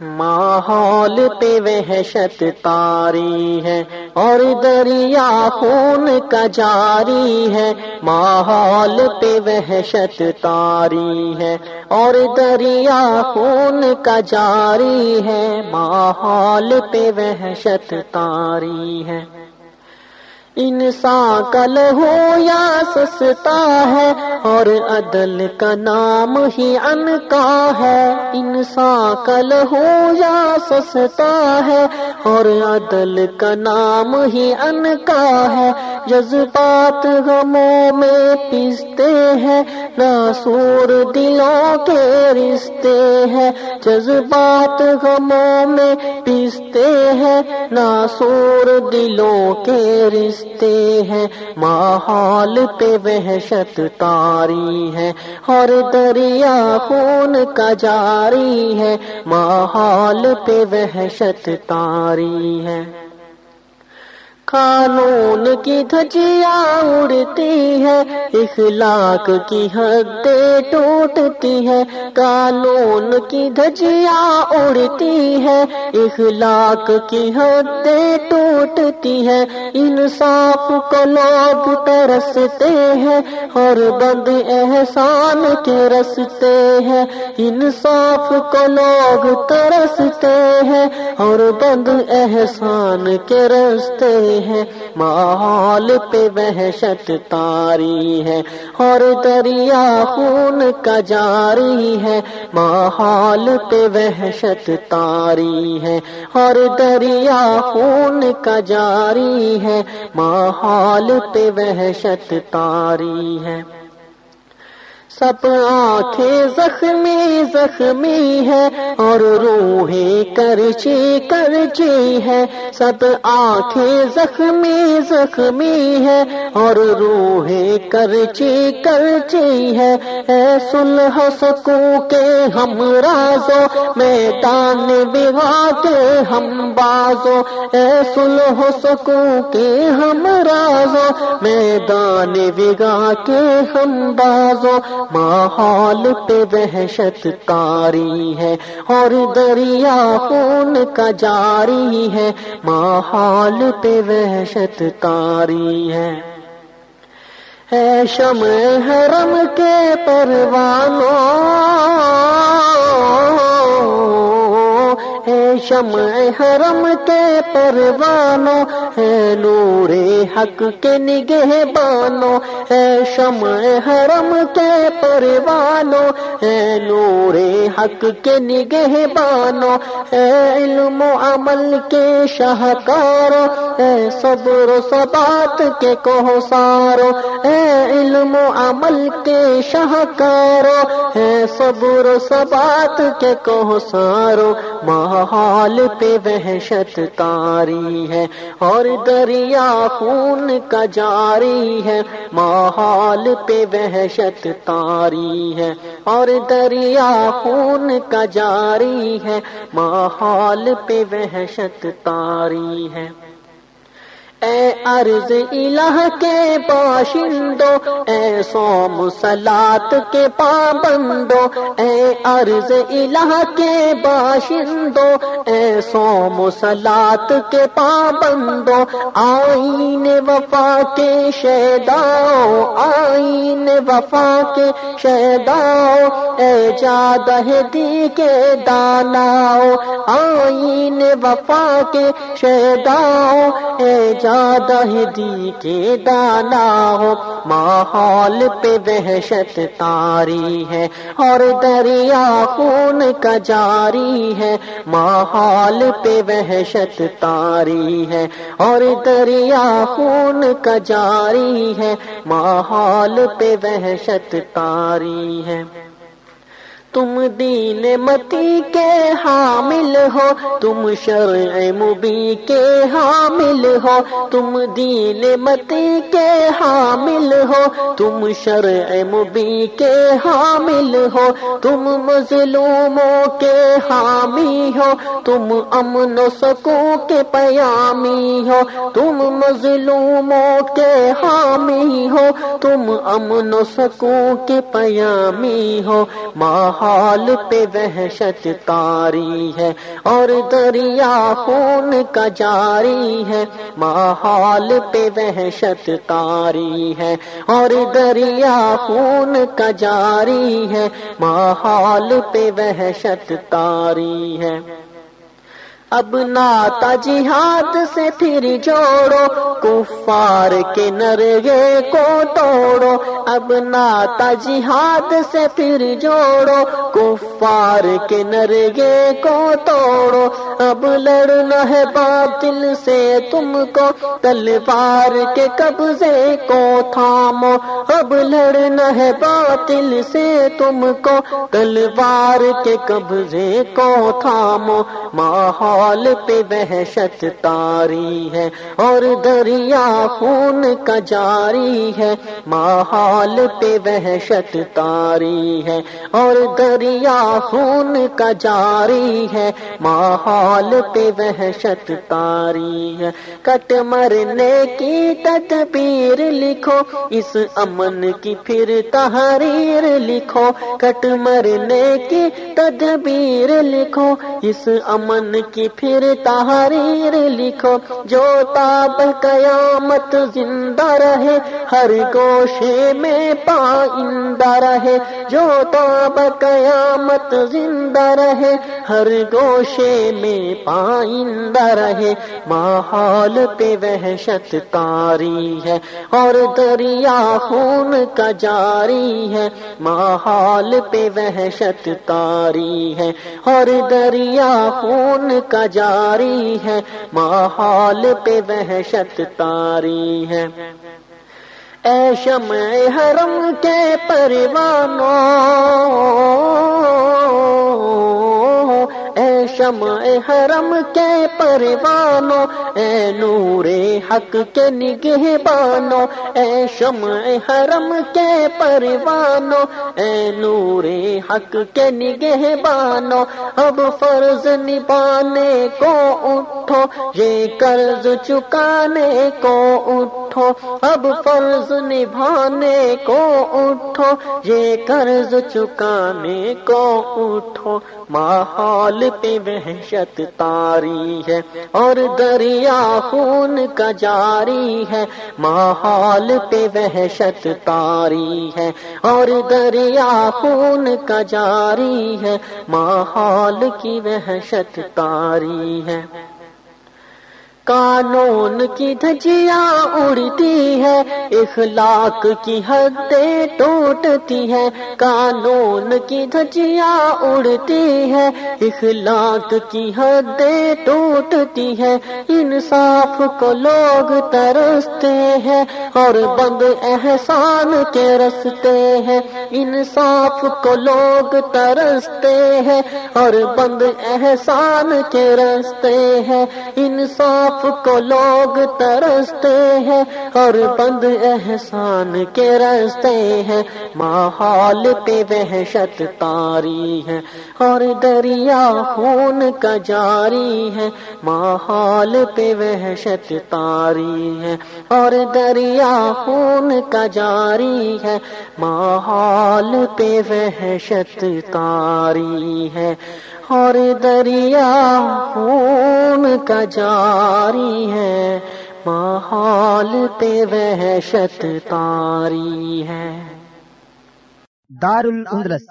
ماحول پہ وحشت تاری ہے اور دریا خون کا جاری ہے۔ ماحول پہ وحشت تاری ہے اور دریا خون کا جاری ہے۔ ماحول پہ وحشت تاری ہے۔ انسان کل ہو یا سستا ہے اور عدل کا نام ہی ان کا ہے۔ انسان کل ہو یا سستا ہے اور عدل کا نام ہی ان کا ہے۔ جذبات غموں میں پیستے ہیں، ناسور دلوں کے رشتے ہیں۔ جذبات غموں میں پیستے ہیں، ناسور دلوں کے رشتے ہیں۔ ماحول پہ وحشت تاری ہے۔ اور دریا خون کا جاری ہے۔ ماحول پہ وحشت تاری ہے۔ قانون کی دھجیا اڑتی ہے۔ اخلاق کی حدیں ٹوٹتی ہے۔ قانون کی دھجیا اڑتی ہے اخلاق کی حدیں ٹوٹتی ہے انصاف کو لوگ ترستے ہیں اور بند احسان کے رستے ہیں۔ انصاف کو لوگ ترستے ہیں اور بند احسان کے رستے ہیں۔ ماحول پہ وحشت تاری ہے اور دریا خون کا جاری ہے۔ ہے۔ پہ وحشت تاری ہے۔ اور دریا خون کا جاری ہے۔ ماحالت پہ وحشت تاری ہے۔ سب آنکھیں زخمی زخمی ہے اور روحیں کرچی کرچی ہے سب آنکھیں زخمی زخمی ہے اور روحیں کرچی کرچی ہے اے سلح سکو کے ہم رازو میدان بغا کے ہم بازو اے سلح سکو کے ہم رازو میدان بغا کے ہم بازو ماحول پہ وحشت کاری ہے اور دریا خون کا جاری ہے ماحول پہ وحشت کاری ہے۔ اے شم حرم کے پروانوں شمع حرم کے پروانوں ہے نور حق کے نگہ بانو ہے شمع حرم کے پروانوں ہے نور حق کے نگہ بانو ہے علم و عمل کے شاہکارو ہے صبر و ثبات کے کوہ سارو ہے علم و عمل کے شاہکارو ہے صبر و ثبات کے کوہ سارو ماحول پہ وحشت تاری ہے اور دریا خون کا جاری ہے ماحول پہ وحشت تاری ہے اور دریا خون کا جاری ہے ماحول پہ وحشت تاری ہے۔ اے عرض الہ کے باشندو اے سوم سلات کے پابندو، اے عرض الہ کے باشندو، اے سوم سلات کے پابندو، آئین وفا کے شیداؤ آئین وفا کے شیداؤ اے جادہ دی کے داناؤ، آئین وفا کے شیداؤ اے جادہ دی کے دانا ہو۔ ماحول پہ وحشت تاری ہے اور دریا خون کا جاری ہے۔ ماحول پہ وحشت تاری ہے اور دریا خون کا جاری ہے۔ ماحول پہ وحشت تاری ہے۔ تم دین متی کے حامل ہو، تم شرع مبی کے حامل ہو، تم دین متی کے حامل ہو، تم شرع مبی کے حامل ہو، تم مظلوموں کے حامی ہو، تم امن و سکوں کے پیامی ہو، تم مظلوموں کے حامی ہو، تم امن و سکوں کے پیامی ہو، ماہ حال پہ وحشت تاری ہے اور دریا خون کا جاری ہے ماحول پہ وحشت تاری ہے اور دریا خون کا جاری ہے ماحول پہ وحشت تاری ہے اب ناتا جی جہاد سے پھر جوڑو، کفار کے نرگے کو توڑو۔ اب ناتا جی جہاد سے پھر جوڑو، کفار کے نرگے کو توڑو۔ اب لڑنا ہے باطل سے، تم کو تلوار کے قبضے کو تھامو۔ اب لڑنا ہے باطل سے، تم کو تلوار کے قبضے کو تھامو۔ ماحول پہ وحشت تاری ہے اور دریا خون کا جاری ہے ماحول پہ وحشت تاری ہے اور دریا خون کا جاری ہے ماحول پہ وحشت تاری ہے کٹ مرنے کی تدبیر لکھو اس امن کی پھر تحریر لکھو کٹ مرنے کی تدبیر لکھو اس امن کی پھر تحریر لکھو، جو تاب قیامت زندہ رہے، ہر گوشے میں پائندہ رہے، جو تاب قیامت زندہ رہے، ہر گوشے میں پائندہ رہے۔ ماحول پہ وحشت تاری ہے اور دریا خون کا جاری ہے۔ ماحول پہ وحشت تاری ہے اور دریا خون کا جاری ہے ماحول پہ وحشت تاری ہے اے شمع حرم کے پروانوں شمع حرم کے پروانو اے نور حق کے نگہ بانو اے شمع حرم کے پروانو اے نور حق کے نگہ بانو اب فرض نبانے کو اٹھو، یہ قرض چکانے کو اٹھو، اب فرض نبھانے کو اٹھو، یہ قرض چکانے کو اٹھو ماحول پہ وحشت تاری ہے اور دریا خون کا جاری ہے۔ ماحول پہ وحشت تاری ہے اور دریا خون کا جاری ہے۔ ماحول کی وحشت تاری ہے۔ قانون کی دھجیاں اڑتی ہے اخلاق کی حدیں ٹوٹتی ہے قانون کی دھجیاں اڑتی ہے اخلاق کی حدیں ٹوٹتی ہے انصاف کو لوگ ترستے ہیں اور بند احسان کے رستے ہیں۔ انصاف کو لوگ ترستے ہیں اور بند احسان کے رستے ہیں۔ انصاف کو لوگ ترستے ہیں اور بند احسان کے رستے ہیں۔ ماحول پہ وحشت تاری ہے اور دریا خون کا جاری ہے۔ ماحول پہ وحشت تاری ہے اور دریا خون کا جاری ہے۔ ماحول پہ وحشت تاری ہے۔ اور دریا خون کا جاری ہے۔ ماحول پہ وحشت تاری ہے۔ دار الاندلس